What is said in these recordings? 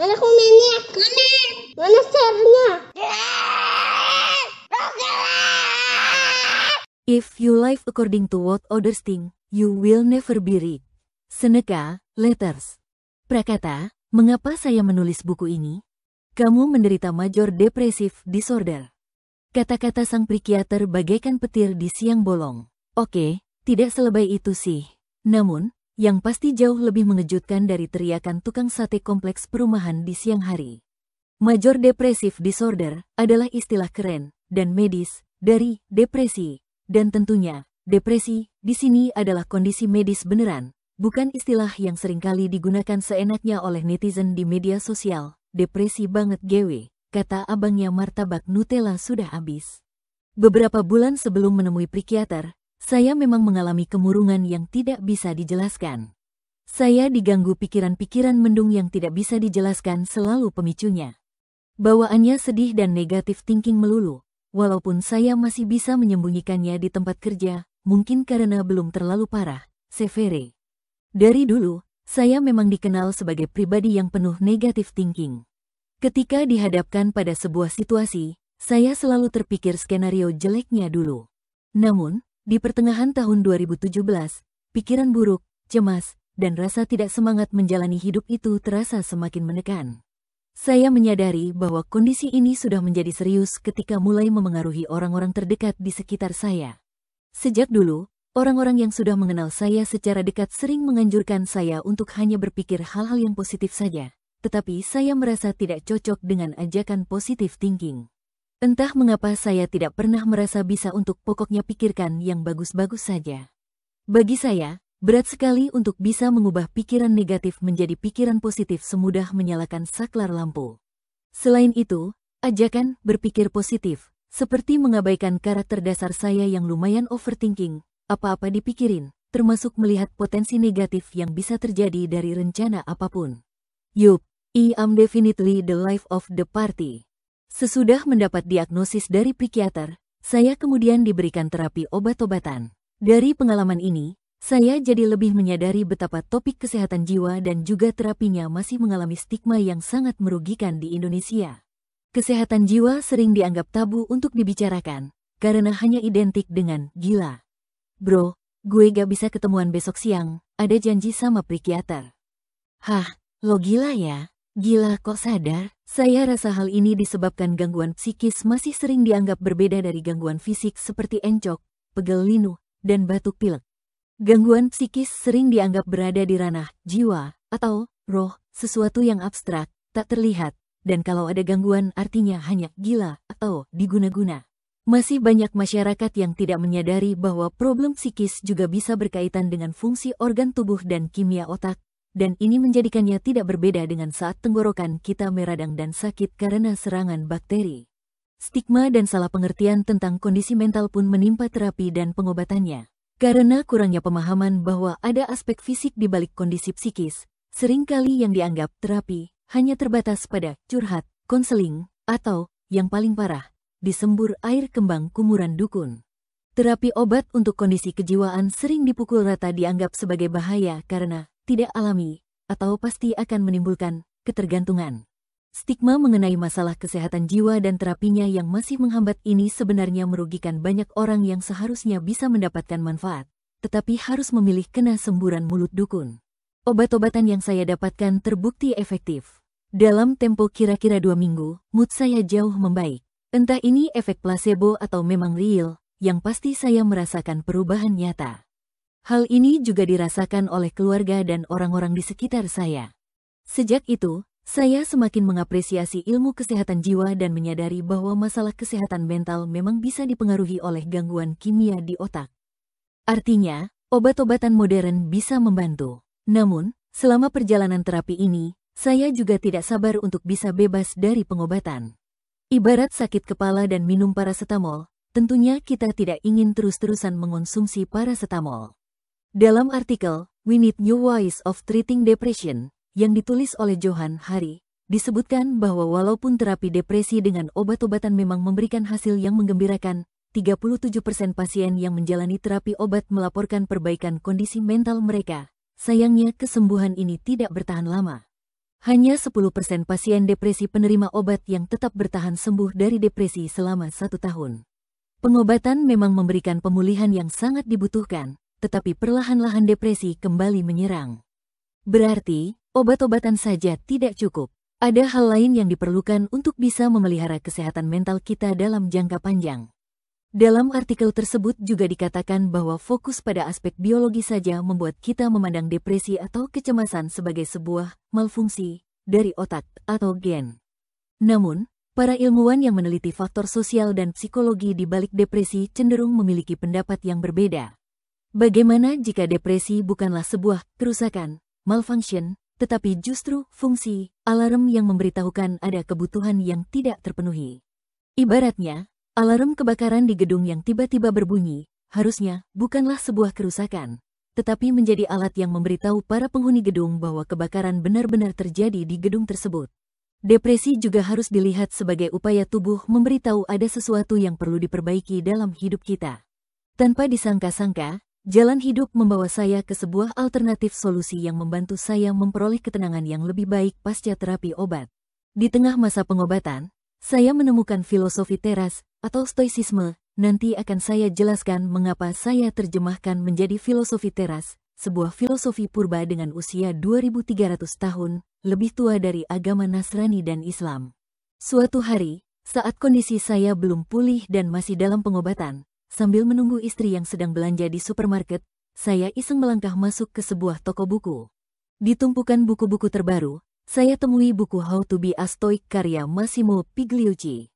Mana komennya? Mana? Mana share-nya? If you live according to what others think, you will never be rich. Seneca, Letters. Prakata, mengapa saya menulis buku ini? Kamu menderita major depressive disorder. Kata-kata sang psikiater bagaikan petir di siang bolong. Oke, tidak selebay itu sih. Namun, yang pasti jauh lebih mengejutkan dari teriakan tukang sate kompleks perumahan di siang hari. Major depressive disorder adalah istilah keren dan medis dari depresi dan tentunya, depresi di sini adalah kondisi medis beneran, bukan istilah yang sering kali digunakan seenaknya oleh netizen di media sosial. Depresi banget gewe, kata abangnya martabak Nutella sudah habis. Beberapa bulan sebelum menemui psikiater, saya memang mengalami kemurungan yang tidak bisa dijelaskan. Saya diganggu pikiran-pikiran mendung yang tidak bisa dijelaskan selalu pemicunya. Bawaannya sedih dan negatif thinking melulu, Walaupun saya masih bisa menyembunyikannya di tempat kerja, mungkin karena belum terlalu parah, severe. Dari dulu, saya memang dikenal sebagai pribadi yang penuh negatif thinking. Ketika dihadapkan pada sebuah situasi, saya selalu terpikir skenario jeleknya dulu. Namun, di pertengahan tahun 2017, pikiran buruk, cemas, dan rasa tidak semangat menjalani hidup itu terasa semakin menekan. Saya menyadari bahwa kondisi ini sudah menjadi serius ketika mulai memengaruhi orang-orang terdekat di sekitar saya. Sejak dulu, orang-orang yang sudah mengenal saya secara dekat sering menganjurkan saya untuk hanya berpikir hal-hal yang positif saja, tetapi saya merasa tidak cocok dengan ajakan positif thinking. Entah mengapa saya tidak pernah merasa bisa untuk pokoknya pikirkan yang bagus-bagus saja. Bagi saya, Berat sekali untuk bisa mengubah pikiran negatif menjadi pikiran positif semudah menyalakan saklar lampu. Selain itu, ajakan berpikir positif, seperti mengabaikan karakter dasar saya yang lumayan overthinking, apa-apa dipikirin, termasuk melihat potensi negatif yang bisa terjadi dari rencana apa pun. Yup, I am definitely the life of the party. Sesudah mendapat diagnosis dari psikiater, saya kemudian diberikan terapi obat-obatan. Dari pengalaman ini, saya jadi lebih menyadari betapa topik kesehatan jiwa dan juga terapinya masih mengalami stigma yang sangat merugikan di Indonesia. Kesehatan jiwa sering dianggap tabu untuk dibicarakan, karena hanya identik dengan gila. Bro, gue gak bisa ketemuan besok siang, ada janji sama psikiater. Hah, lo gila ya? Gila kok sadar? Saya rasa hal ini disebabkan gangguan psikis masih sering dianggap berbeda dari gangguan fisik seperti encok, pegel linu, dan batuk pilek. Gangguan psikis sering dianggap berada di ranah jiwa atau roh, sesuatu yang abstrak, tak terlihat, dan kalau ada gangguan artinya hanya gila atau diguna-guna. Masih banyak masyarakat yang tidak menyadari bahwa problem psikis juga bisa berkaitan dengan fungsi organ tubuh dan kimia otak, dan ini menjadikannya tidak berbeda dengan saat tenggorokan kita meradang dan sakit karena serangan bakteri. Stigma dan salah pengertian tentang kondisi mental pun menimpa terapi dan pengobatannya. Karena kurangnya pemahaman bahwa ada aspek fisik di balik kondisi psikis, sering kali yang dianggap terapi hanya terbatas pada curhat, konseling, atau, yang paling parah, disembur air kembang kumuran dukun. Terapi obat untuk kondisi kejiwaan sering dipukul rata dianggap sebagai bahaya karena tidak alami atau pasti akan menimbulkan ketergantungan. Stigma mengenai masalah kesehatan jiwa dan terapinya yang masih menghambat ini sebenarnya merugikan banyak orang yang seharusnya bisa mendapatkan manfaat, tetapi harus memilih kena semburan mulut dukun. Obat-obatan yang saya dapatkan terbukti efektif. Dalam tempo kira-kira dua minggu, mood saya jauh membaik. Entah ini efek placebo atau memang real, yang pasti saya merasakan perubahan nyata. Hal ini juga dirasakan oleh keluarga dan orang-orang di sekitar saya. Sejak itu, saya semakin mengapresiasi ilmu kesehatan jiwa dan menyadari bahwa masalah kesehatan mental memang bisa dipengaruhi oleh gangguan kimia di otak. Artinya, obat-obatan modern bisa membantu. Namun, selama perjalanan terapi ini, saya juga tidak sabar untuk bisa bebas dari pengobatan. Ibarat sakit kepala dan minum paracetamol, tentunya kita tidak ingin terus-terusan mengonsumsi paracetamol. Dalam artikel, We Need New Ways of Treating Depression, yang ditulis oleh Johan Hari, disebutkan bahwa walaupun terapi depresi dengan obat-obatan memang memberikan hasil yang menggembirakan, 37% pasien yang menjalani terapi obat melaporkan perbaikan kondisi mental mereka. Sayangnya kesembuhan ini tidak bertahan lama. hanya 10% pasien depresi penerima obat yang tetap bertahan sembuh dari depresi selama satu tahun. Pengobatan memang memberikan pemulihan yang sangat dibutuhkan, tetapi perlahan-lahan depresi kembali menyerang. Berarti, obat-obatan saja tidak cukup. Ada hal lain yang diperlukan untuk bisa memelihara kesehatan mental kita dalam jangka panjang. Dalam artikel tersebut juga dikatakan bahwa fokus pada aspek biologi saja membuat kita memandang depresi atau kecemasan sebagai sebuah malfungsi dari otak atau gen. Namun, para ilmuwan yang meneliti faktor sosial dan psikologi di balik depresi cenderung memiliki pendapat yang berbeda. Bagaimana jika depresi bukanlah sebuah kerusakan, malfunction, tetapi justru fungsi alarm yang memberitahukan ada kebutuhan yang tidak terpenuhi. Ibaratnya, alarm kebakaran di gedung yang tiba-tiba berbunyi, harusnya bukanlah sebuah kerusakan, tetapi menjadi alat yang memberitahu para penghuni gedung bahwa kebakaran benar-benar terjadi di gedung tersebut. Depresi juga harus dilihat sebagai upaya tubuh memberitahu ada sesuatu yang perlu diperbaiki dalam hidup kita. Tanpa disangka-sangka, Jalan hidup membawa saya ke sebuah alternatif solusi yang membantu saya memperoleh ketenangan yang lebih baik pasca terapi obat. Di tengah masa pengobatan, saya menemukan filosofi teras atau stoicisme. Nanti akan saya jelaskan mengapa saya terjemahkan menjadi filosofi teras, sebuah filosofi purba dengan usia 2300 tahun, lebih tua dari agama Nasrani dan Islam. Suatu hari, saat kondisi saya belum pulih dan masih dalam pengobatan, Sambil menunggu istri yang sedang belanja di supermarket, saya iseng melangkah masuk ke sebuah toko buku. Di tumpukan buku-buku terbaru, saya temui buku How to be a Stoic karya Massimo Pigliucci.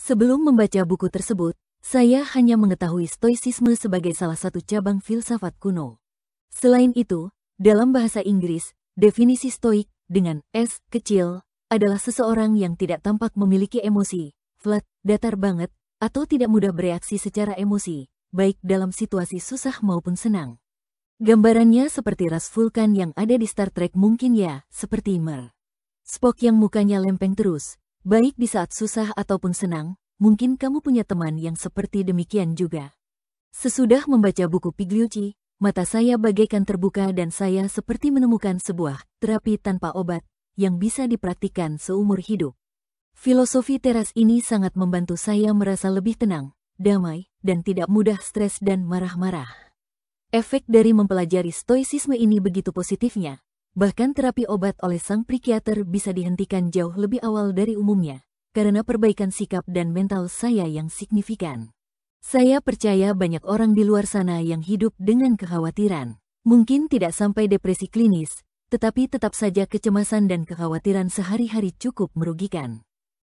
Sebelum membaca buku tersebut, saya hanya mengetahui stoicisme sebagai salah satu cabang filsafat kuno. Selain itu, dalam bahasa Inggris, definisi stoik dengan S kecil adalah seseorang yang tidak tampak memiliki emosi, flat, datar banget, atau tidak mudah bereaksi secara emosi, baik dalam situasi susah maupun senang. Gambarannya seperti ras vulkan yang ada di Star Trek mungkin ya, seperti Mer. Spock yang mukanya lempeng terus, baik di saat susah ataupun senang, mungkin kamu punya teman yang seperti demikian juga. Sesudah membaca buku Pigliucci, mata saya bagaikan terbuka dan saya seperti menemukan sebuah terapi tanpa obat yang bisa dipraktikkan seumur hidup. Filosofi teras ini sangat membantu saya merasa lebih tenang, damai, dan tidak mudah stres dan marah-marah. Efek dari mempelajari stoicisme ini begitu positifnya, bahkan terapi obat oleh sang psikiater bisa dihentikan jauh lebih awal dari umumnya, karena perbaikan sikap dan mental saya yang signifikan. Saya percaya banyak orang di luar sana yang hidup dengan kekhawatiran. Mungkin tidak sampai depresi klinis, tetapi tetap saja kecemasan dan kekhawatiran sehari-hari cukup merugikan.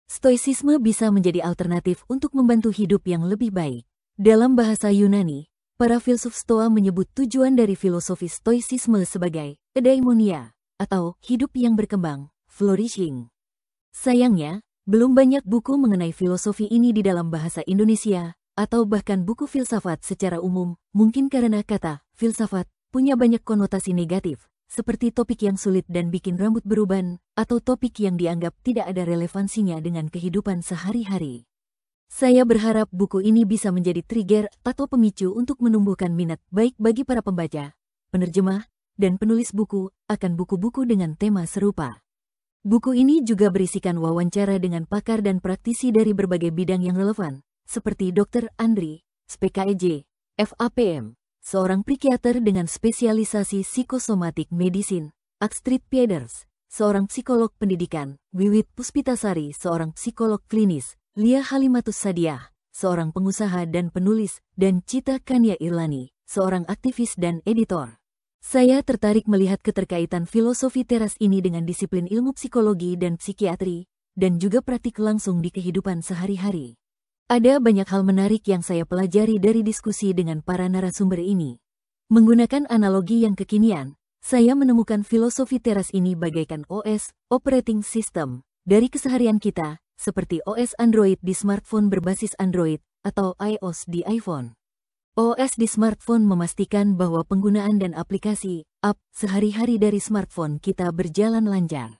Stoicisme bisa menjadi alternatif untuk membantu hidup yang lebih baik. Dalam bahasa Yunani, para filsuf Stoa menyebut tujuan dari filosofi Stoicisme sebagai eudaimonia, atau hidup yang berkembang, flourishing. Sayangnya, belum banyak buku mengenai filosofi ini di dalam bahasa Indonesia, atau bahkan buku filsafat secara umum, mungkin karena kata filsafat punya banyak konotasi negatif, seperti topik yang sulit dan bikin rambut beruban, atau topik yang dianggap tidak ada relevansinya dengan kehidupan sehari-hari. Saya berharap buku ini bisa menjadi trigger atau pemicu untuk menumbuhkan minat baik bagi para pembaca, penerjemah, dan penulis buku akan buku-buku dengan tema serupa. Buku ini juga berisikan wawancara dengan pakar dan praktisi dari berbagai bidang yang relevan, seperti Dr. Andri, SPKEJ, FAPM, seorang psikiater dengan spesialisasi psikosomatik medicine, Akstrit Pieders, seorang psikolog pendidikan, Wiwit Puspitasari, seorang psikolog klinis, Lia Halimatus Sadiah, seorang pengusaha dan penulis, dan Cita Kania Irlani, seorang aktivis dan editor. Saya tertarik melihat keterkaitan filosofi teras ini dengan disiplin ilmu psikologi dan psikiatri, dan juga praktik langsung di kehidupan sehari-hari. Ada banyak hal menarik yang saya pelajari dari diskusi dengan para narasumber ini. Menggunakan analogi yang kekinian, saya menemukan filosofi teras ini bagaikan OS, operating system, dari keseharian kita, seperti OS Android di smartphone berbasis Android, atau iOS di iPhone. OS di smartphone memastikan bahwa penggunaan dan aplikasi, app, sehari-hari dari smartphone kita berjalan lancar.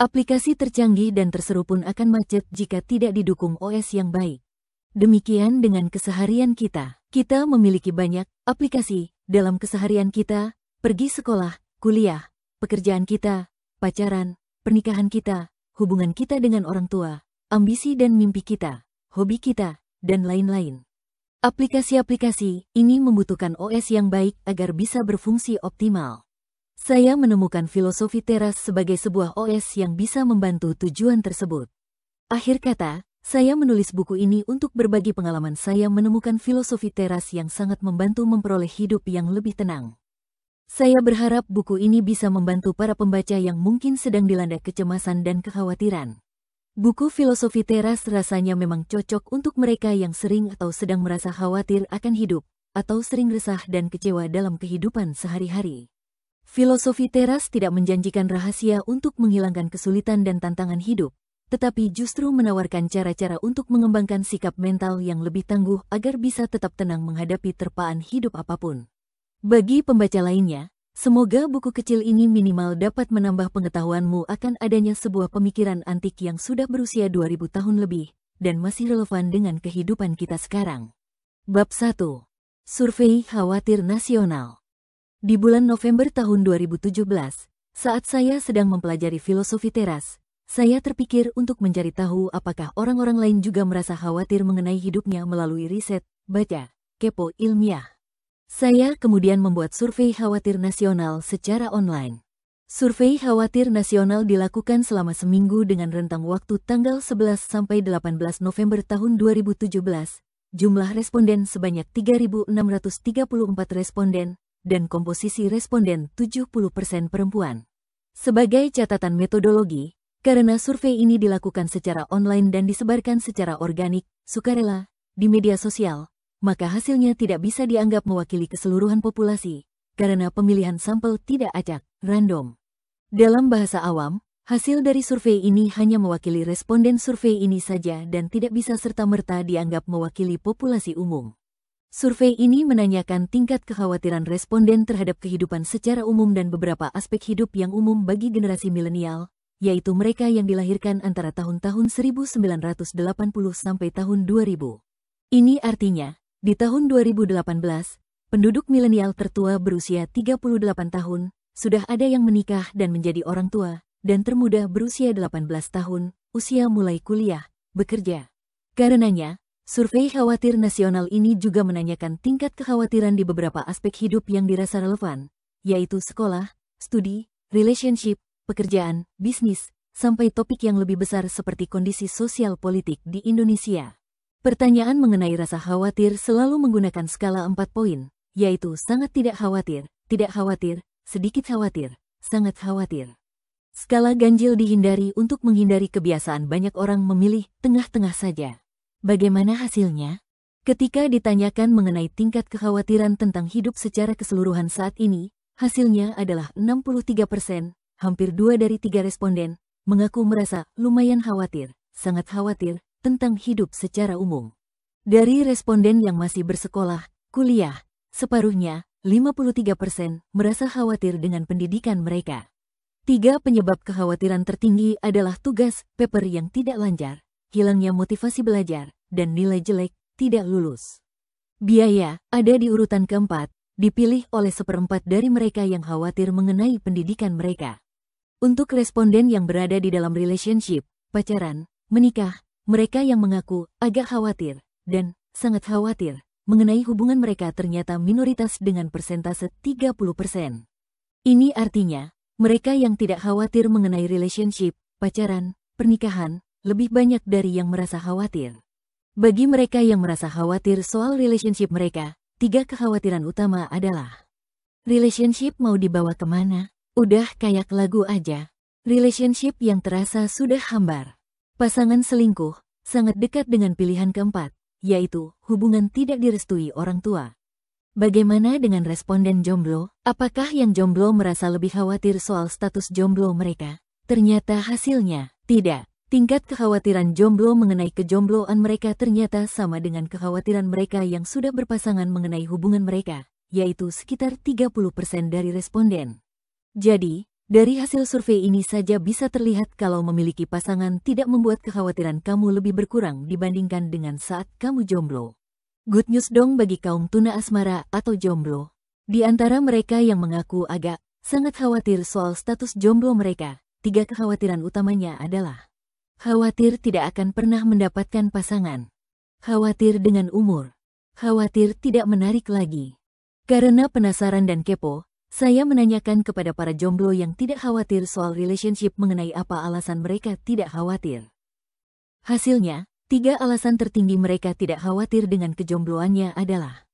Aplikasi tercanggih dan terseru pun akan macet jika tidak didukung OS yang baik. Demikian dengan keseharian kita. Kita memiliki banyak aplikasi dalam keseharian kita, pergi sekolah, kuliah, pekerjaan kita, pacaran, pernikahan kita, hubungan kita dengan orang tua, ambisi dan mimpi kita, hobi kita, dan lain-lain. Aplikasi-aplikasi ini membutuhkan OS yang baik agar bisa berfungsi optimal. Saya menemukan filosofi teras sebagai sebuah OS yang bisa membantu tujuan tersebut. Akhir kata, saya menulis buku ini untuk berbagi pengalaman saya menemukan filosofi teras yang sangat membantu memperoleh hidup yang lebih tenang. Saya berharap buku ini bisa membantu para pembaca yang mungkin sedang dilanda kecemasan dan kekhawatiran. Buku filosofi teras rasanya memang cocok untuk mereka yang sering atau sedang merasa khawatir akan hidup, atau sering resah dan kecewa dalam kehidupan sehari-hari. Filosofi teras tidak menjanjikan rahasia untuk menghilangkan kesulitan dan tantangan hidup, tetapi justru menawarkan cara-cara untuk mengembangkan sikap mental yang lebih tangguh agar bisa tetap tenang menghadapi terpaan hidup apa pun. Bagi pembaca lainnya, semoga buku kecil ini minimal dapat menambah pengetahuanmu akan adanya sebuah pemikiran antik yang sudah berusia 2000 tahun lebih dan masih relevan dengan kehidupan kita sekarang. Bab 1. Survei Khawatir Nasional Di bulan November tahun 2017, saat saya sedang mempelajari filosofi teras, saya terpikir untuk mencari tahu apakah orang-orang lain juga merasa khawatir mengenai hidupnya melalui riset, baca, kepo ilmiah. Saya kemudian membuat survei khawatir nasional secara online. Survei khawatir nasional dilakukan selama seminggu dengan rentang waktu tanggal 11 sampai 18 November tahun 2017. Jumlah responden sebanyak 3.634 responden, dan komposisi responden 70% perempuan. Sebagai catatan metodologi, karena survei ini dilakukan secara online dan disebarkan secara organik, sukarela, di media sosial, maka hasilnya tidak bisa dianggap mewakili keseluruhan populasi, karena pemilihan sampel tidak acak, random. Dalam bahasa awam, hasil dari survei ini hanya mewakili responden survei ini saja dan tidak bisa serta-merta dianggap mewakili populasi umum. Survei ini menanyakan tingkat kekhawatiran responden terhadap kehidupan secara umum dan beberapa aspek hidup yang umum bagi generasi milenial, yaitu mereka yang dilahirkan antara tahun-tahun 1980 sampai tahun 2000. Ini artinya, di tahun 2018, penduduk milenial tertua berusia 38 tahun, sudah ada yang menikah dan menjadi orang tua, dan termuda berusia 18 tahun, usia mulai kuliah, bekerja. Karenanya, survei khawatir nasional ini juga menanyakan tingkat kekhawatiran di beberapa aspek hidup yang dirasa relevan, yaitu sekolah, studi, relationship, pekerjaan, bisnis, sampai topik yang lebih besar seperti kondisi sosial politik di Indonesia. Pertanyaan mengenai rasa khawatir selalu menggunakan skala empat poin, yaitu sangat tidak khawatir, tidak khawatir, sedikit khawatir, sangat khawatir. Skala ganjil dihindari untuk menghindari kebiasaan banyak orang memilih tengah-tengah saja. Bagaimana hasilnya? Ketika ditanyakan mengenai tingkat kekhawatiran tentang hidup secara keseluruhan saat ini, hasilnya adalah 63 persen, hampir dua dari tiga responden, mengaku merasa lumayan khawatir, sangat khawatir, tentang hidup secara umum. Dari responden yang masih bersekolah, kuliah, separuhnya, 53 persen, merasa khawatir dengan pendidikan mereka. Tiga penyebab kekhawatiran tertinggi adalah tugas, paper yang tidak lancar, hilangnya motivasi belajar, dan nilai jelek, tidak lulus. Biaya, ada di urutan keempat, dipilih oleh seperempat dari mereka yang khawatir mengenai pendidikan mereka. Untuk responden yang berada di dalam relationship, pacaran, menikah, mereka yang mengaku agak khawatir dan sangat khawatir mengenai hubungan mereka ternyata minoritas dengan persentase 30%. Ini artinya, mereka yang tidak khawatir mengenai relationship, pacaran, pernikahan, lebih banyak dari yang merasa khawatir. Bagi mereka yang merasa khawatir soal relationship mereka, tiga kekhawatiran utama adalah Relationship mau dibawa ke mana? Udah kayak lagu aja. Relationship yang terasa sudah hambar. Pasangan selingkuh sangat dekat dengan pilihan keempat, yaitu hubungan tidak direstui orang tua. Bagaimana dengan responden jomblo? Apakah yang jomblo merasa lebih khawatir soal status jomblo mereka? Ternyata hasilnya tidak. Tingkat kekhawatiran jomblo mengenai kejombloan mereka ternyata sama dengan kekhawatiran mereka yang sudah berpasangan mengenai hubungan mereka, yaitu sekitar 30% dari responden. Jadi, dari hasil survei ini saja bisa terlihat kalau memiliki pasangan tidak membuat kekhawatiran kamu lebih berkurang dibandingkan dengan saat kamu jomblo. Good news dong bagi kaum tuna asmara atau jomblo. Di antara mereka yang mengaku agak sangat khawatir soal status jomblo mereka, tiga kekhawatiran utamanya adalah khawatir tidak akan pernah mendapatkan pasangan, khawatir dengan umur, khawatir tidak menarik lagi. Karena penasaran dan kepo, saya menanyakan kepada para jomblo yang tidak khawatir soal relationship mengenai apa alasan mereka tidak khawatir. Hasilnya, tiga alasan tertinggi mereka tidak khawatir dengan kejombloannya adalah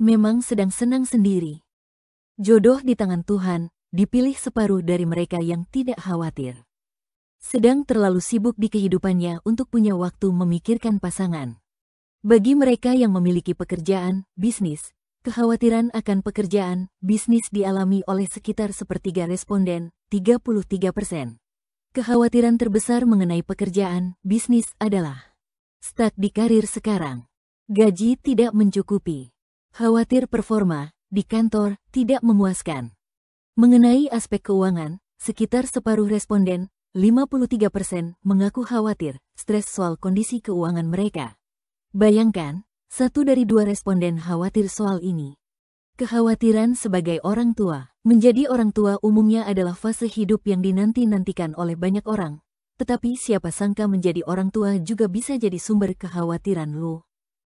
memang sedang senang sendiri. Jodoh di tangan Tuhan, dipilih separuh dari mereka yang tidak khawatir. Sedang terlalu sibuk di kehidupannya untuk punya waktu memikirkan pasangan. Bagi mereka yang memiliki pekerjaan, bisnis, kekhawatiran akan pekerjaan, bisnis dialami oleh sekitar sepertiga responden, 33 persen. Kekhawatiran terbesar mengenai pekerjaan, bisnis adalah stuck di karir sekarang. Gaji tidak mencukupi. Khawatir performa, di kantor, tidak memuaskan. Mengenai aspek keuangan, sekitar separuh responden, 53 persen, mengaku khawatir, stres soal kondisi keuangan mereka. Bayangkan, satu dari dua responden khawatir soal ini. Kekhawatiran sebagai orang tua. Menjadi orang tua umumnya adalah fase hidup yang dinanti-nantikan oleh banyak orang. Tetapi siapa sangka menjadi orang tua juga bisa jadi sumber kekhawatiran lu.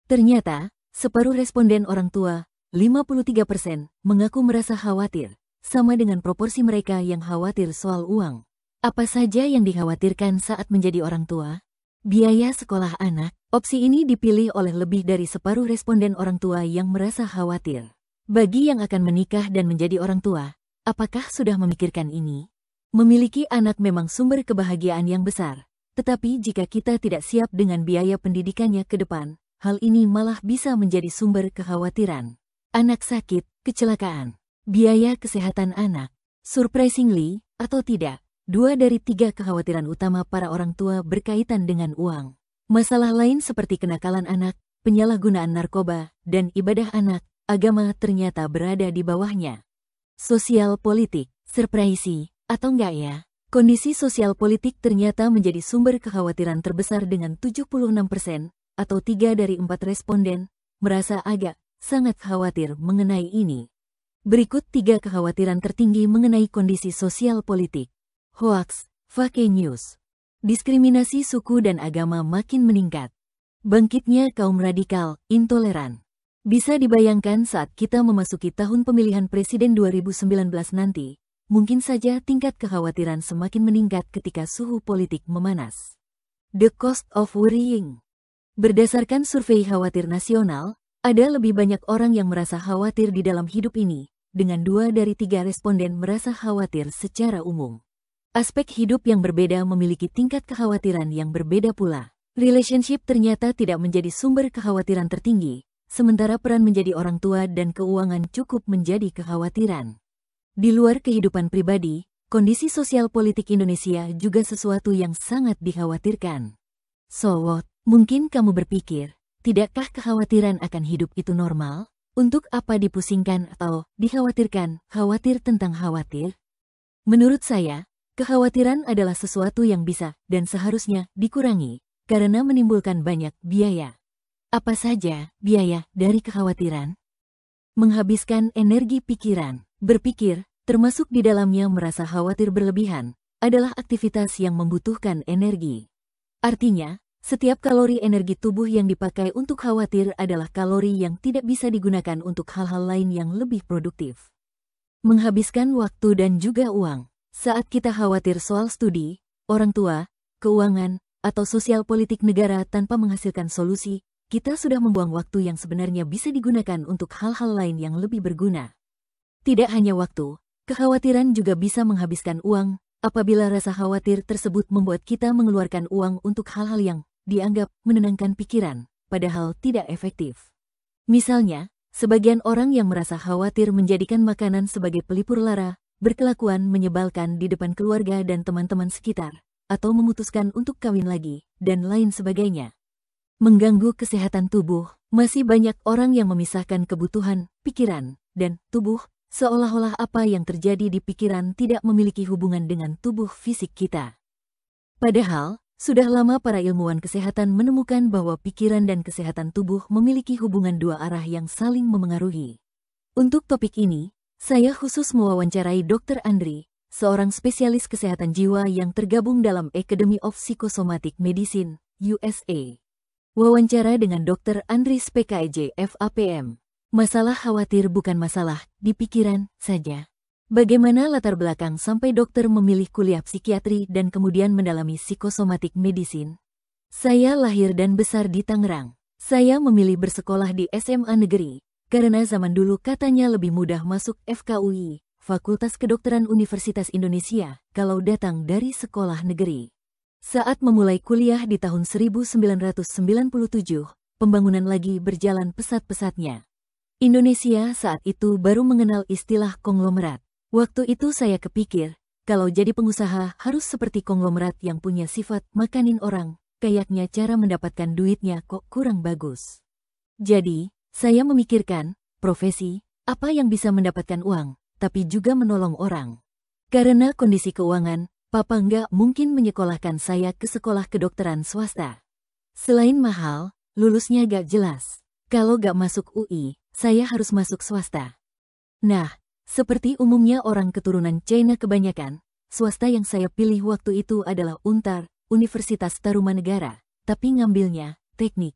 Ternyata, separuh responden orang tua, 53 persen, mengaku merasa khawatir sama dengan proporsi mereka yang khawatir soal uang. Apa saja yang dikhawatirkan saat menjadi orang tua? Biaya sekolah anak, opsi ini dipilih oleh lebih dari separuh responden orang tua yang merasa khawatir. Bagi yang akan menikah dan menjadi orang tua, apakah sudah memikirkan ini? Memiliki anak memang sumber kebahagiaan yang besar, tetapi jika kita tidak siap dengan biaya pendidikannya ke depan, hal ini malah bisa menjadi sumber kekhawatiran. Anak sakit, kecelakaan, Biaya kesehatan anak. Surprisingly, atau tidak, dua dari tiga kekhawatiran utama para orang tua berkaitan dengan uang. Masalah lain seperti kenakalan anak, penyalahgunaan narkoba, dan ibadah anak, agama ternyata berada di bawahnya. Sosial politik, surprising, atau enggak ya? Kondisi sosial politik ternyata menjadi sumber kekhawatiran terbesar dengan 76 persen, atau tiga dari empat responden, merasa agak sangat khawatir mengenai ini. Berikut tiga kekhawatiran tertinggi mengenai kondisi sosial politik. Hoax, fake news. Diskriminasi suku dan agama makin meningkat. Bangkitnya kaum radikal, intoleran. Bisa dibayangkan saat kita memasuki tahun pemilihan presiden 2019 nanti, mungkin saja tingkat kekhawatiran semakin meningkat ketika suhu politik memanas. The cost of worrying. Berdasarkan survei khawatir nasional, ada lebih banyak orang yang merasa khawatir di dalam hidup ini, dengan dua dari tiga responden merasa khawatir secara umum. Aspek hidup yang berbeda memiliki tingkat kekhawatiran yang berbeda pula. Relationship ternyata tidak menjadi sumber kekhawatiran tertinggi, sementara peran menjadi orang tua dan keuangan cukup menjadi kekhawatiran. Di luar kehidupan pribadi, kondisi sosial politik Indonesia juga sesuatu yang sangat dikhawatirkan. So what? Mungkin kamu berpikir, tidakkah kekhawatiran akan hidup itu normal? Untuk apa dipusingkan atau dikhawatirkan, khawatir tentang khawatir? Menurut saya, kekhawatiran adalah sesuatu yang bisa dan seharusnya dikurangi karena menimbulkan banyak biaya. Apa saja biaya dari kekhawatiran? Menghabiskan energi pikiran, berpikir, termasuk di dalamnya merasa khawatir berlebihan, adalah aktivitas yang membutuhkan energi. Artinya, setiap kalori energi tubuh yang dipakai untuk khawatir adalah kalori yang tidak bisa digunakan untuk hal-hal lain yang lebih produktif. Menghabiskan waktu dan juga uang. Saat kita khawatir soal studi, orang tua, keuangan, atau sosial politik negara tanpa menghasilkan solusi, kita sudah membuang waktu yang sebenarnya bisa digunakan untuk hal-hal lain yang lebih berguna. Tidak hanya waktu, kekhawatiran juga bisa menghabiskan uang, apabila rasa khawatir tersebut membuat kita mengeluarkan uang untuk hal-hal yang dianggap menenangkan pikiran, padahal tidak efektif. Misalnya, sebagian orang yang merasa khawatir menjadikan makanan sebagai pelipur lara, berkelakuan menyebalkan di depan keluarga dan teman-teman sekitar, atau memutuskan untuk kawin lagi, dan lain sebagainya. Mengganggu kesehatan tubuh, masih banyak orang yang memisahkan kebutuhan, pikiran, dan tubuh, seolah-olah apa yang terjadi di pikiran tidak memiliki hubungan dengan tubuh fisik kita. Padahal, sudah lama para ilmuwan kesehatan menemukan bahwa pikiran dan kesehatan tubuh memiliki hubungan dua arah yang saling memengaruhi. Untuk topik ini, saya khusus mewawancarai Dr. Andri, seorang spesialis kesehatan jiwa yang tergabung dalam Academy of Psychosomatic Medicine, USA. Wawancara dengan Dr. Andris PKJ FAPM. Masalah khawatir bukan masalah, di pikiran saja. Bagaimana latar belakang sampai dokter memilih kuliah psikiatri dan kemudian mendalami psikosomatik medicine? Saya lahir dan besar di Tangerang. Saya memilih bersekolah di SMA negeri, karena zaman dulu katanya lebih mudah masuk FKUI, Fakultas Kedokteran Universitas Indonesia, kalau datang dari sekolah negeri. Saat memulai kuliah di tahun 1997, pembangunan lagi berjalan pesat-pesatnya. Indonesia saat itu baru mengenal istilah konglomerat. Waktu itu saya kepikir, kalau jadi pengusaha harus seperti konglomerat yang punya sifat makanin orang, kayaknya cara mendapatkan duitnya kok kurang bagus. Jadi, saya memikirkan, profesi, apa yang bisa mendapatkan uang, tapi juga menolong orang. Karena kondisi keuangan, papa nggak mungkin menyekolahkan saya ke sekolah kedokteran swasta. Selain mahal, lulusnya gak jelas. Kalau gak masuk UI, saya harus masuk swasta. Nah, seperti umumnya orang keturunan China kebanyakan, swasta yang saya pilih waktu itu adalah UNTAR, Universitas Tarumanegara, tapi ngambilnya teknik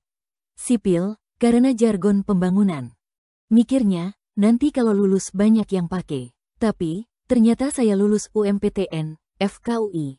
sipil karena jargon pembangunan. Mikirnya, nanti kalau lulus banyak yang pakai. Tapi, ternyata saya lulus UMPTN, FKUI.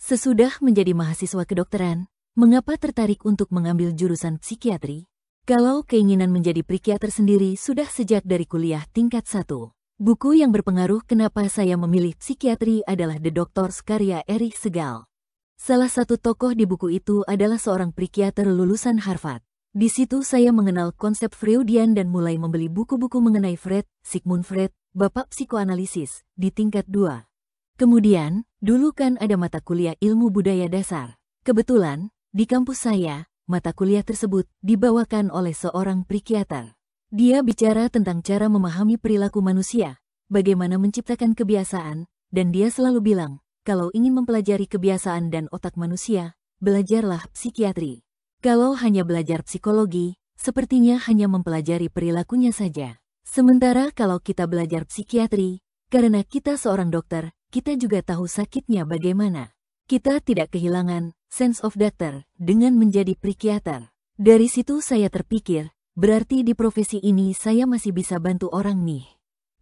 Sesudah menjadi mahasiswa kedokteran, mengapa tertarik untuk mengambil jurusan psikiatri? Kalau keinginan menjadi psikiater sendiri sudah sejak dari kuliah tingkat satu. Buku yang berpengaruh kenapa saya memilih psikiatri adalah The Doctor's karya Erich Segal. Salah satu tokoh di buku itu adalah seorang psikiater lulusan Harvard. Di situ saya mengenal konsep Freudian dan mulai membeli buku-buku mengenai Freud, Sigmund Freud, bapak psikoanalisis, di tingkat 2. Kemudian, dulu kan ada mata kuliah ilmu budaya dasar. Kebetulan, di kampus saya, mata kuliah tersebut dibawakan oleh seorang psikiater. Dia bicara tentang cara memahami perilaku manusia, bagaimana menciptakan kebiasaan, dan dia selalu bilang, kalau ingin mempelajari kebiasaan dan otak manusia, belajarlah psikiatri. Kalau hanya belajar psikologi, sepertinya hanya mempelajari perilakunya saja. Sementara kalau kita belajar psikiatri, karena kita seorang dokter, kita juga tahu sakitnya bagaimana. Kita tidak kehilangan sense of doctor dengan menjadi psikiater. Dari situ saya terpikir, berarti di profesi ini saya masih bisa bantu orang nih.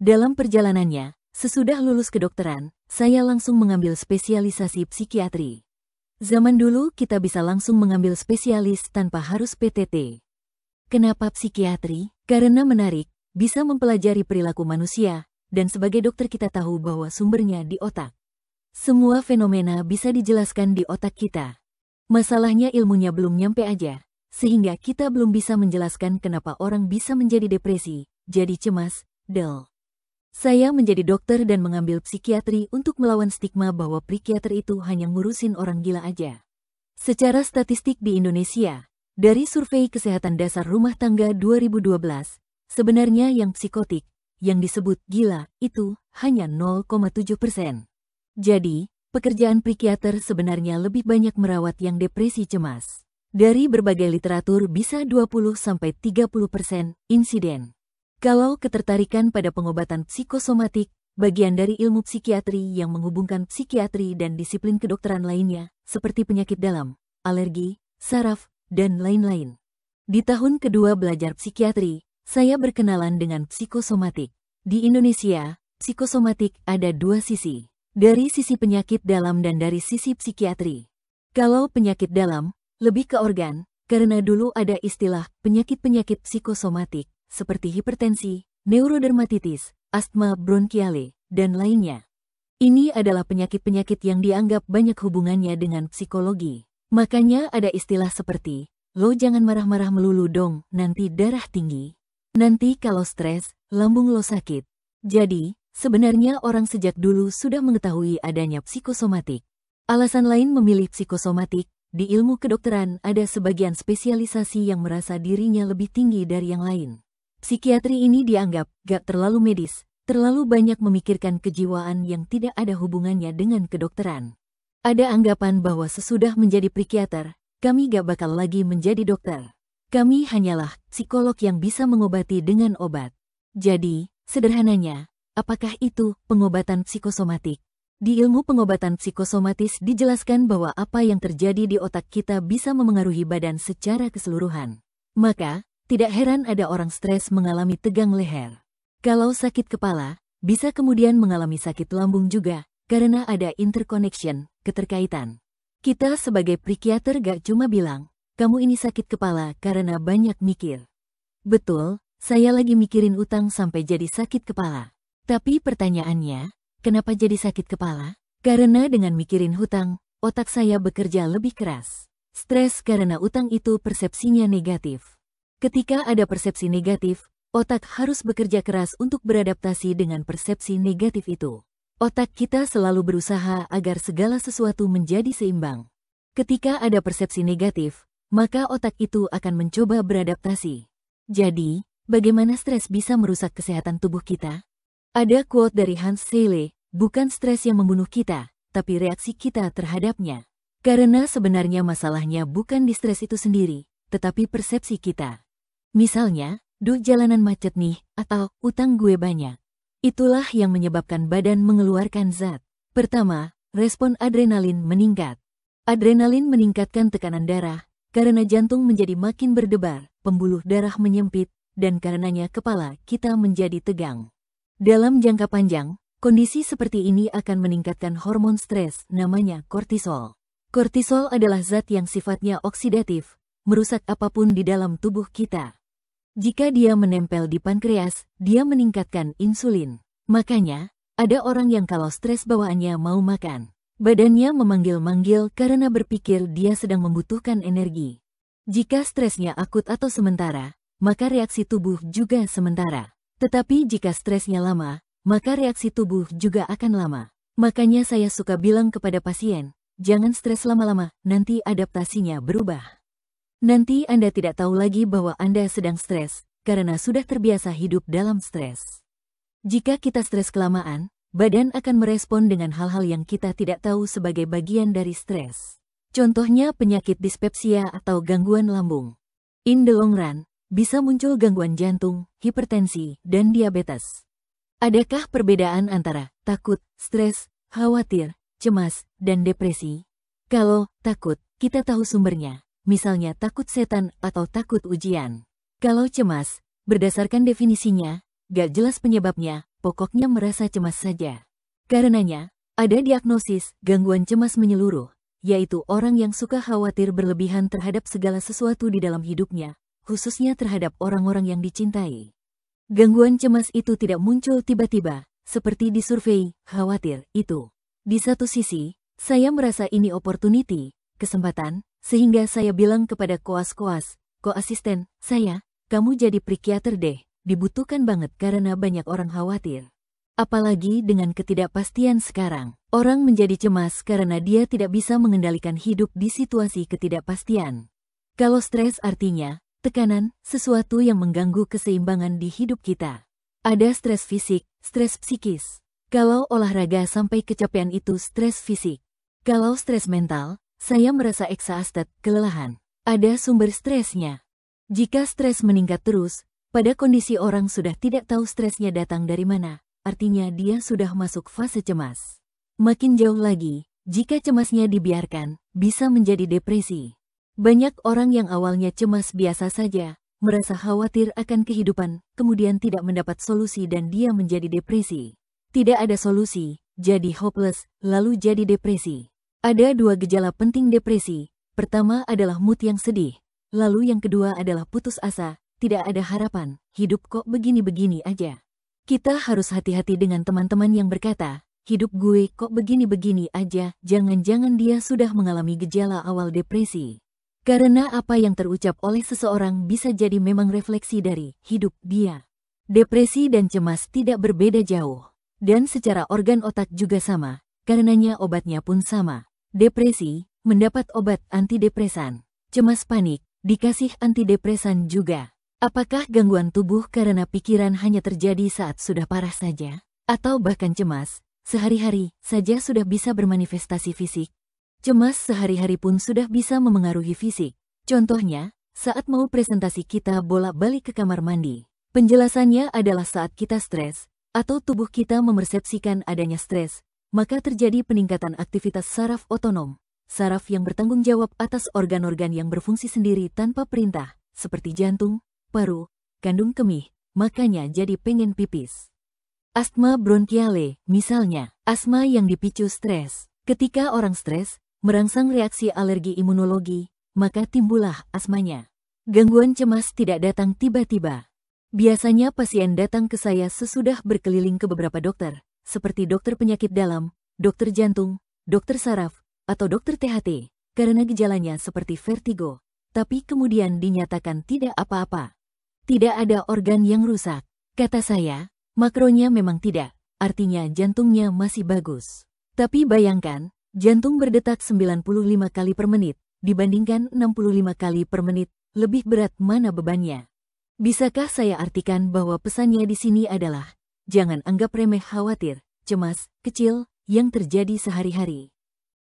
Dalam perjalanannya, Sesudah lulus kedokteran, saya langsung mengambil spesialisasi psikiatri. Zaman dulu kita bisa langsung mengambil spesialis tanpa harus PTT. Kenapa psikiatri? Karena menarik, bisa mempelajari perilaku manusia, dan sebagai dokter kita tahu bahwa sumbernya di otak. Semua fenomena bisa dijelaskan di otak kita. Masalahnya ilmunya belum nyampe aja, sehingga kita belum bisa menjelaskan kenapa orang bisa menjadi depresi, jadi cemas, del. Saya menjadi dokter dan mengambil psikiatri untuk melawan stigma bahwa psikiater itu hanya ngurusin orang gila aja. Secara statistik di Indonesia, dari survei kesehatan dasar rumah tangga 2012, sebenarnya yang psikotik, yang disebut gila, itu hanya 0,7 persen. Jadi, pekerjaan psikiater sebenarnya lebih banyak merawat yang depresi cemas. Dari berbagai literatur bisa 20-30 persen insiden. Kalau ketertarikan pada pengobatan psikosomatik, bagian dari ilmu psikiatri yang menghubungkan psikiatri dan disiplin kedokteran lainnya, seperti penyakit dalam, alergi, saraf, dan lain-lain. Di tahun kedua belajar psikiatri, saya berkenalan dengan psikosomatik. Di Indonesia, psikosomatik ada dua sisi, dari sisi penyakit dalam dan dari sisi psikiatri. Kalau penyakit dalam, lebih ke organ, karena dulu ada istilah penyakit-penyakit psikosomatik seperti hipertensi, neurodermatitis, astma bronkiale, dan lainnya. Ini adalah penyakit-penyakit yang dianggap banyak hubungannya dengan psikologi. Makanya ada istilah seperti, lo jangan marah-marah melulu dong, nanti darah tinggi. Nanti kalau stres, lambung lo sakit. Jadi, sebenarnya orang sejak dulu sudah mengetahui adanya psikosomatik. Alasan lain memilih psikosomatik, di ilmu kedokteran ada sebagian spesialisasi yang merasa dirinya lebih tinggi dari yang lain. Psikiatri ini dianggap gak terlalu medis, terlalu banyak memikirkan kejiwaan yang tidak ada hubungannya dengan kedokteran. Ada anggapan bahwa sesudah menjadi psikiater, kami gak bakal lagi menjadi dokter. Kami hanyalah psikolog yang bisa mengobati dengan obat. Jadi, sederhananya, apakah itu pengobatan psikosomatik? Di ilmu pengobatan psikosomatis dijelaskan bahwa apa yang terjadi di otak kita bisa memengaruhi badan secara keseluruhan. Maka, tidak heran ada orang stres mengalami tegang leher. Kalau sakit kepala, bisa kemudian mengalami sakit lambung juga, karena ada interconnection, keterkaitan. Kita sebagai psikiater gak cuma bilang, kamu ini sakit kepala karena banyak mikir. Betul, saya lagi mikirin utang sampai jadi sakit kepala. Tapi pertanyaannya, Kenapa jadi sakit kepala? Karena dengan mikirin hutang, otak saya bekerja lebih keras. Stres karena utang itu persepsinya negatif. Ketika ada persepsi negatif, otak harus bekerja keras untuk beradaptasi dengan persepsi negatif itu. Otak kita selalu berusaha agar segala sesuatu menjadi seimbang. Ketika ada persepsi negatif, maka otak itu akan mencoba beradaptasi. Jadi, bagaimana stres bisa merusak kesehatan tubuh kita? Ada quote dari Hans Seele, bukan stres yang membunuh kita, tapi reaksi kita terhadapnya. Karena sebenarnya masalahnya bukan di stres itu sendiri, tetapi persepsi kita. Misalnya, duh jalanan macet nih, atau utang gue banyak. Itulah yang menyebabkan badan mengeluarkan zat. Pertama, respon adrenalin meningkat. Adrenalin meningkatkan tekanan darah, karena jantung menjadi makin berdebar, pembuluh darah menyempit, dan karenanya kepala kita menjadi tegang. Dalam jangka panjang, kondisi seperti ini akan meningkatkan hormon stres, namanya kortisol. Kortisol adalah zat yang sifatnya oksidatif, merusak apa pun di dalam tubuh kita. Jika dia menempel di pankreas, dia meningkatkan insulin. Makanya, ada orang yang kalau stres bawaannya mau makan. Badannya memanggil-manggil karena berpikir dia sedang membutuhkan energi. Jika stresnya akut atau sementara, maka reaksi tubuh juga sementara. Tetapi jika stresnya lama, maka reaksi tubuh juga akan lama. Makanya saya suka bilang kepada pasien, jangan stres lama-lama, nanti adaptasinya berubah. Nanti Anda tidak tahu lagi bahwa Anda sedang stres, karena sudah terbiasa hidup dalam stres. Jika kita stres kelamaan, badan akan merespon dengan hal-hal yang kita tidak tahu sebagai bagian dari stres. Contohnya penyakit dispepsia atau gangguan lambung. In the long run, bisa muncul gangguan jantung, hipertensi, dan diabetes. Adakah perbedaan antara takut, stres, khawatir, cemas, dan depresi? Kalau takut, kita tahu sumbernya, misalnya takut setan atau takut ujian. Kalau cemas, berdasarkan definisinya, gak jelas penyebabnya, pokoknya merasa cemas saja. Karenanya, ada diagnosis gangguan cemas menyeluruh, yaitu orang yang suka khawatir berlebihan terhadap segala sesuatu di dalam hidupnya, khususnya terhadap orang-orang yang dicintai. Gangguan cemas itu tidak muncul tiba-tiba, seperti di survei, khawatir, itu. Di satu sisi, saya merasa ini opportunity, kesempatan, sehingga saya bilang kepada koas-koas, koasisten, saya, kamu jadi psikiater deh, dibutuhkan banget karena banyak orang khawatir. Apalagi dengan ketidakpastian sekarang, orang menjadi cemas karena dia tidak bisa mengendalikan hidup di situasi ketidakpastian. Kalau stres artinya, tekanan, sesuatu yang mengganggu keseimbangan di hidup kita. Ada stres fisik, stres psikis. Kalau olahraga sampai kecapean itu stres fisik. Kalau stres mental, saya merasa exhausted, kelelahan. Ada sumber stresnya. Jika stres meningkat terus, pada kondisi orang sudah tidak tahu stresnya datang dari mana, artinya dia sudah masuk fase cemas. Makin jauh lagi, jika cemasnya dibiarkan, bisa menjadi depresi. Banyak orang yang awalnya cemas biasa saja, merasa khawatir akan kehidupan, kemudian tidak mendapat solusi dan dia menjadi depresi. Tidak ada solusi, jadi hopeless, lalu jadi depresi. Ada dua gejala penting depresi. Pertama adalah mood yang sedih, lalu yang kedua adalah putus asa, tidak ada harapan, hidup kok begini-begini aja. Kita harus hati-hati dengan teman-teman yang berkata, hidup gue kok begini-begini aja, jangan-jangan dia sudah mengalami gejala awal depresi. Karena apa yang terucap oleh seseorang bisa jadi memang refleksi dari hidup dia. Depresi dan cemas tidak berbeda jauh. Dan secara organ otak juga sama, karenanya obatnya pun sama. Depresi, mendapat obat antidepresan. Cemas panik, dikasih antidepresan juga. Apakah gangguan tubuh karena pikiran hanya terjadi saat sudah parah saja? Atau bahkan cemas, sehari-hari saja sudah bisa bermanifestasi fisik? Cemas sehari-hari pun sudah bisa memengaruhi fisik. Contohnya, saat mau presentasi kita bolak-balik ke kamar mandi. Penjelasannya adalah saat kita stres, atau tubuh kita memersepsikan adanya stres, maka terjadi peningkatan aktivitas saraf otonom, saraf yang bertanggung jawab atas organ-organ yang berfungsi sendiri tanpa perintah, seperti jantung, paru, kandung kemih, makanya jadi pengen pipis. Asma bronkiale, misalnya, asma yang dipicu stres. Ketika orang stres, merangsang reaksi alergi imunologi, maka timbullah asmanya. Gangguan cemas tidak datang tiba-tiba. Biasanya pasien datang ke saya sesudah berkeliling ke beberapa dokter, seperti dokter penyakit dalam, dokter jantung, dokter saraf, atau dokter THT, karena gejalanya seperti vertigo, tapi kemudian dinyatakan tidak apa-apa. Tidak ada organ yang rusak, kata saya, Makronya memang tidak, artinya jantungnya masih bagus. Tapi bayangkan, jantung berdetak 95 kali per menit, dibandingkan 65 kali per menit, lebih berat mana bebannya? Bisakah saya artikan bahwa pesannya di sini adalah, jangan anggap remeh khawatir, cemas, kecil, yang terjadi sehari-hari.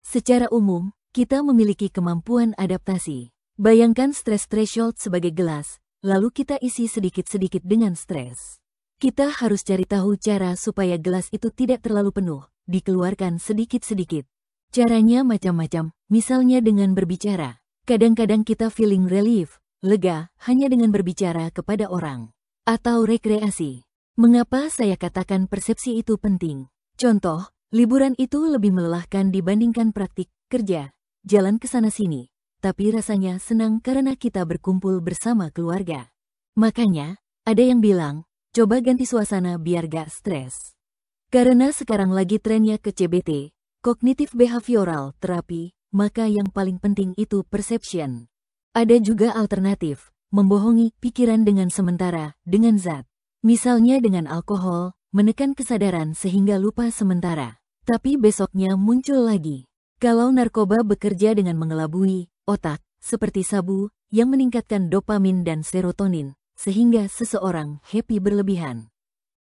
Secara umum, kita memiliki kemampuan adaptasi. Bayangkan stres threshold sebagai gelas, lalu kita isi sedikit-sedikit dengan stres. Kita harus cari tahu cara supaya gelas itu tidak terlalu penuh, dikeluarkan sedikit-sedikit. Caranya macam-macam, misalnya dengan berbicara. Kadang-kadang kita feeling relief, lega, hanya dengan berbicara kepada orang. Atau rekreasi. Mengapa saya katakan persepsi itu penting? Contoh, liburan itu lebih melelahkan dibandingkan praktik, kerja, jalan ke sana-sini. Tapi rasanya senang karena kita berkumpul bersama keluarga. Makanya, ada yang bilang, Coba ganti suasana biar gak stres. Karena sekarang lagi trennya ke CBT, Cognitive Behavioral Therapy, maka yang paling penting itu perception. Ada juga alternatif, membohongi pikiran dengan sementara, dengan zat. Misalnya dengan alkohol, menekan kesadaran sehingga lupa sementara. Tapi besoknya muncul lagi. Kalau narkoba bekerja dengan mengelabui otak, seperti sabu, yang meningkatkan dopamin dan serotonin, sehingga seseorang happy berlebihan.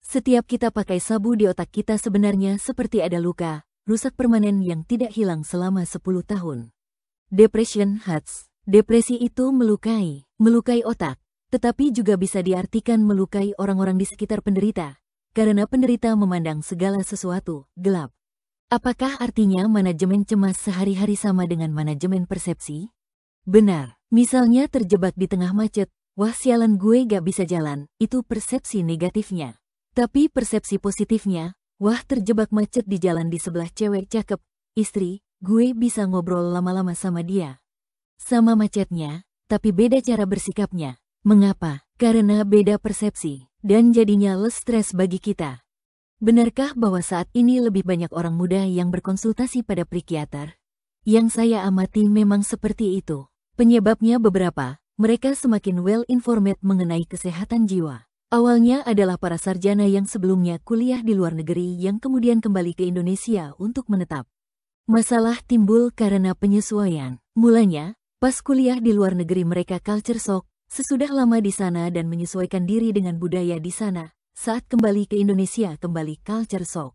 Setiap kita pakai sabu di otak kita sebenarnya seperti ada luka, rusak permanen yang tidak hilang selama 10 tahun. Depression hurts. Depresi itu melukai, melukai otak, tetapi juga bisa diartikan melukai orang-orang di sekitar penderita, karena penderita memandang segala sesuatu gelap. Apakah artinya manajemen cemas sehari-hari sama dengan manajemen persepsi? Benar, misalnya terjebak di tengah macet, Wah sialan gue gak bisa jalan, itu persepsi negatifnya. Tapi persepsi positifnya, wah terjebak macet di jalan di sebelah cewek cakep, istri, gue bisa ngobrol lama-lama sama dia. Sama macetnya, tapi beda cara bersikapnya. Mengapa? Karena beda persepsi, dan jadinya less stress bagi kita. Benarkah bahwa saat ini lebih banyak orang muda yang berkonsultasi pada psikiater? Yang saya amati memang seperti itu. Penyebabnya beberapa, mereka semakin well-informed mengenai kesehatan jiwa. Awalnya adalah para sarjana yang sebelumnya kuliah di luar negeri yang kemudian kembali ke Indonesia untuk menetap. Masalah timbul karena penyesuaian. Mulanya, pas kuliah di luar negeri mereka culture shock, sesudah lama di sana dan menyesuaikan diri dengan budaya di sana, saat kembali ke Indonesia kembali culture shock.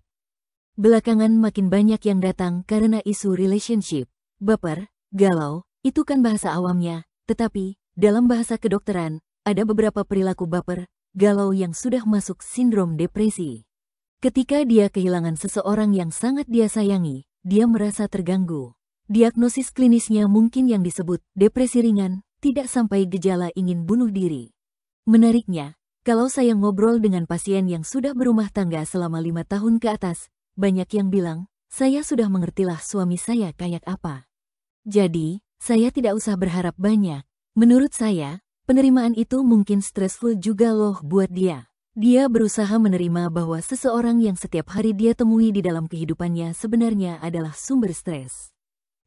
Belakangan makin banyak yang datang karena isu relationship, baper, galau, itu kan bahasa awamnya, tetapi dalam bahasa kedokteran, ada beberapa perilaku baper, galau yang sudah masuk sindrom depresi. Ketika dia kehilangan seseorang yang sangat dia sayangi, dia merasa terganggu. Diagnosis klinisnya mungkin yang disebut depresi ringan, tidak sampai gejala ingin bunuh diri. Menariknya, kalau saya ngobrol dengan pasien yang sudah berumah tangga selama lima tahun ke atas, banyak yang bilang, saya sudah mengertilah suami saya kayak apa. Jadi, saya tidak usah berharap banyak, Menurut saya, penerimaan itu mungkin stressful juga loh buat dia. Dia berusaha menerima bahwa seseorang yang setiap hari dia temui di dalam kehidupannya sebenarnya adalah sumber stres.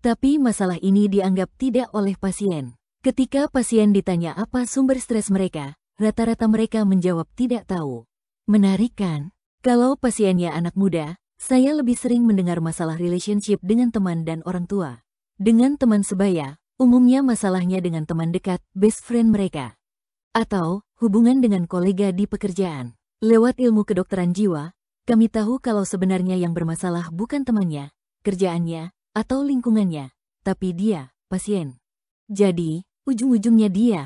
Tapi masalah ini dianggap tidak oleh pasien. Ketika pasien ditanya apa sumber stres mereka, rata-rata mereka menjawab tidak tahu. Menarik kan? Kalau pasiennya anak muda, saya lebih sering mendengar masalah relationship dengan teman dan orang tua. Dengan teman sebaya, Umumnya masalahnya dengan teman dekat, best friend mereka. Atau, hubungan dengan kolega di pekerjaan. Lewat ilmu kedokteran jiwa, kami tahu kalau sebenarnya yang bermasalah bukan temannya, kerjaannya, atau lingkungannya, tapi dia, pasien. Jadi, ujung-ujungnya dia.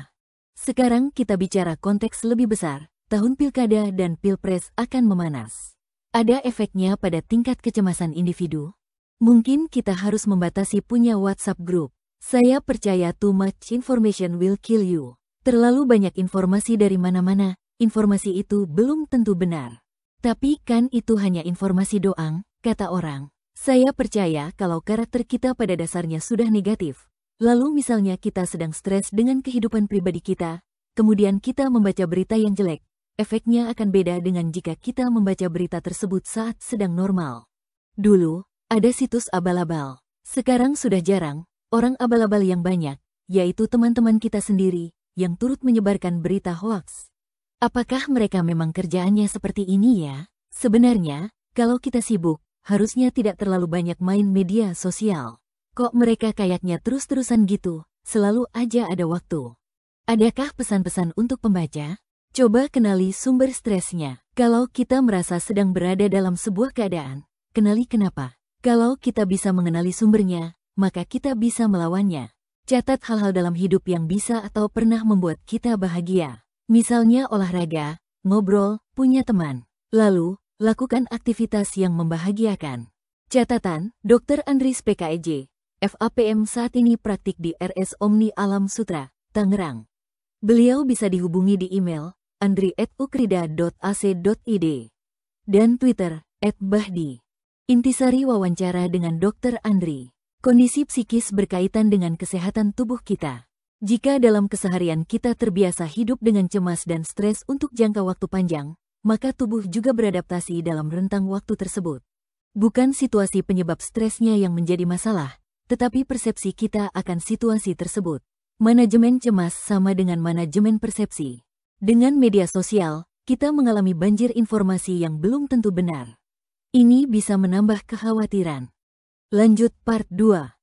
Sekarang kita bicara konteks lebih besar, tahun pilkada dan pilpres akan memanas. Ada efeknya pada tingkat kecemasan individu. Mungkin kita harus membatasi punya WhatsApp group. Saya percaya too much information will kill you. Terlalu banyak informasi dari mana-mana, informasi itu belum tentu benar. Tapi kan itu hanya informasi doang, kata orang. Saya percaya kalau karakter kita pada dasarnya sudah negatif. Lalu misalnya kita sedang stres dengan kehidupan pribadi kita, kemudian kita membaca berita yang jelek, efeknya akan beda dengan jika kita membaca berita tersebut saat sedang normal. Dulu, ada situs abal-abal. Sekarang sudah jarang, orang abal-abal yang banyak, yaitu teman-teman kita sendiri, yang turut menyebarkan berita hoaks. Apakah mereka memang kerjaannya seperti ini ya? Sebenarnya, kalau kita sibuk, harusnya tidak terlalu banyak main media sosial. Kok mereka kayaknya terus-terusan gitu, selalu aja ada waktu. Adakah pesan-pesan untuk pembaca? Coba kenali sumber stresnya. Kalau kita merasa sedang berada dalam sebuah keadaan, kenali kenapa. Kalau kita bisa mengenali sumbernya, maka kita bisa melawannya. Catat hal-hal dalam hidup yang bisa atau pernah membuat kita bahagia. Misalnya olahraga, ngobrol, punya teman. Lalu, Lakukan aktivitas yang membahagiakan. Catatan, Dr. Andris PKEJ, FAPM saat ini praktik di RS Omni Alam Sutra, Tangerang. Beliau bisa dihubungi di email andri@ukrida.ac.id dan Twitter @bahdi. Intisari wawancara dengan Dr. Andri. Kondisi psikis berkaitan dengan kesehatan tubuh kita. Jika dalam keseharian kita terbiasa hidup dengan cemas dan stres untuk jangka waktu panjang, maka tubuh juga beradaptasi dalam rentang waktu tersebut. Bukan situasi penyebab stresnya yang menjadi masalah, tetapi persepsi kita akan situasi tersebut. Manajemen cemas sama dengan manajemen persepsi. Dengan media sosial, kita mengalami banjir informasi yang belum tentu benar. Ini bisa menambah kekhawatiran. Lanjut part 2.